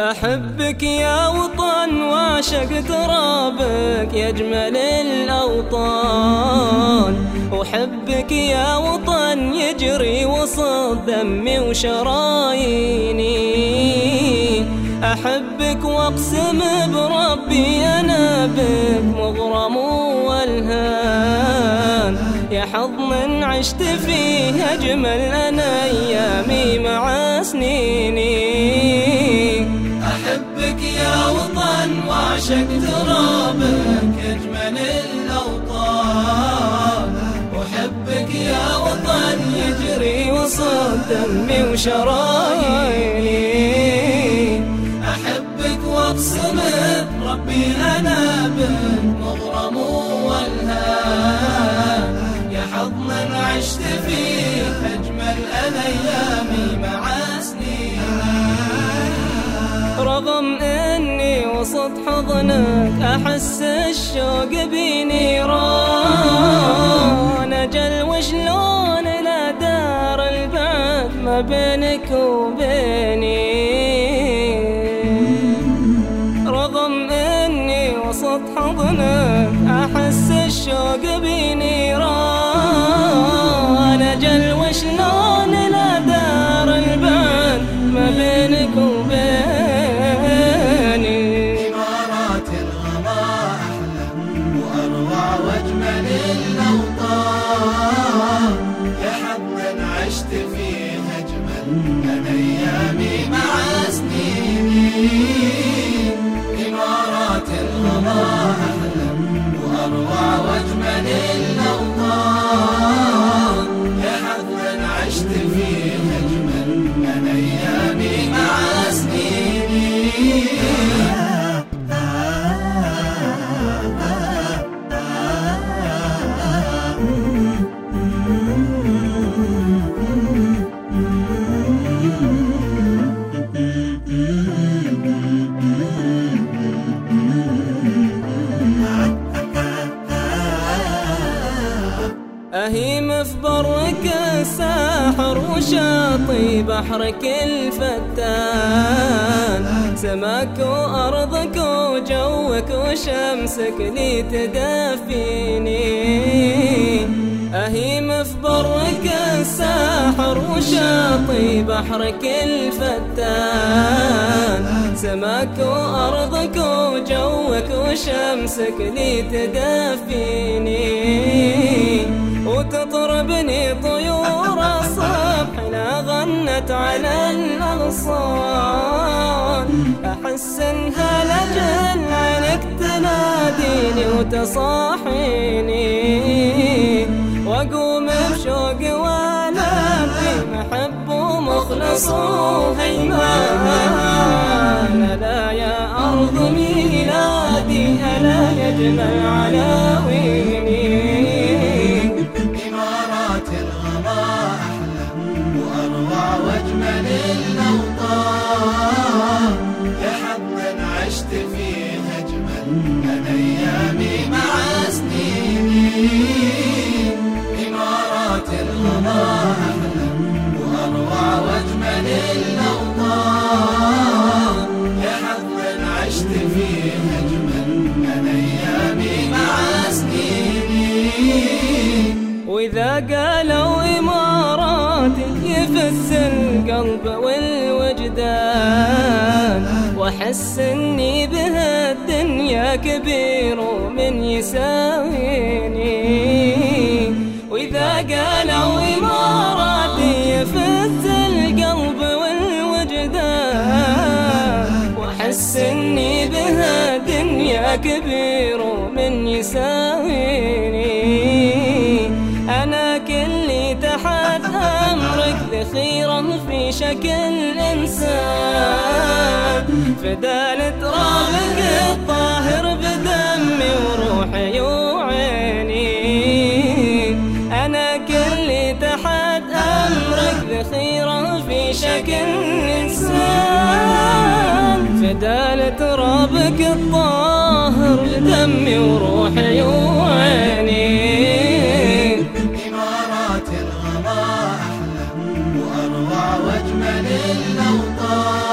أحبك يا وطن واشق ترابك يا أجمل الأوطان. أحبك يا وطن يجري وسط دمي وشراييني. أحبك وأقسم بربي أنا بك مغرم والهان. يا حضن عشت فيه أجمل أنا أيامي مع سنيني. عاشق ترابك أجمل الأوطان. أحبك يا وطن يجري وسط دمي وشراييني أحبك وأقسم ربي أنا بك مغرم والهان. يا حضن عشت فيه أجمل الأيام رغم اني وسط حضنك أحس الشوق بنيران أجل وشلون لا دار البعد ما بينك وبيني؟ رغم إني وسط حضنك أحس الشوق بنيران أيامي مع سنيني إمارات الغضاء أحلم وأروع وأجمل الأوطان يا حظا عشت فيه أجمل من أيامي مع سنيني أهيم في برك الساحر وشاطي بحرك الفتان. سماك وأرضك وجوك وشمسك لي تدفيني أهيم في برك الساحر وشاطي بحرك الفتان. سماك وأرضك وجوك وشمسك لي تدفيني وتطربني طيور الصبح لا غنت على الأغصان أحس إنها لجل عينك تناديني وتصاحيني. وأقوم بشوق وأنا في محب ومخلص وهيمان ألا يا أرض ميلادي ألا يجمع عناويني القلب والوجدان وأحس إني بها الدنيا كبير ومن يساويني وإذا قالوا اماراتي يفز القلب والوجدان وأحس إني بها الدنيا كبير ومن يساويني شكل إنسان فدال ترابك الطاهر بدمي وروحي وعيني أنا كلي تحت أمرك ذخيرة في شكل إنسان فدال ترابك الطاهر بدمي وروحي وعيني واجمل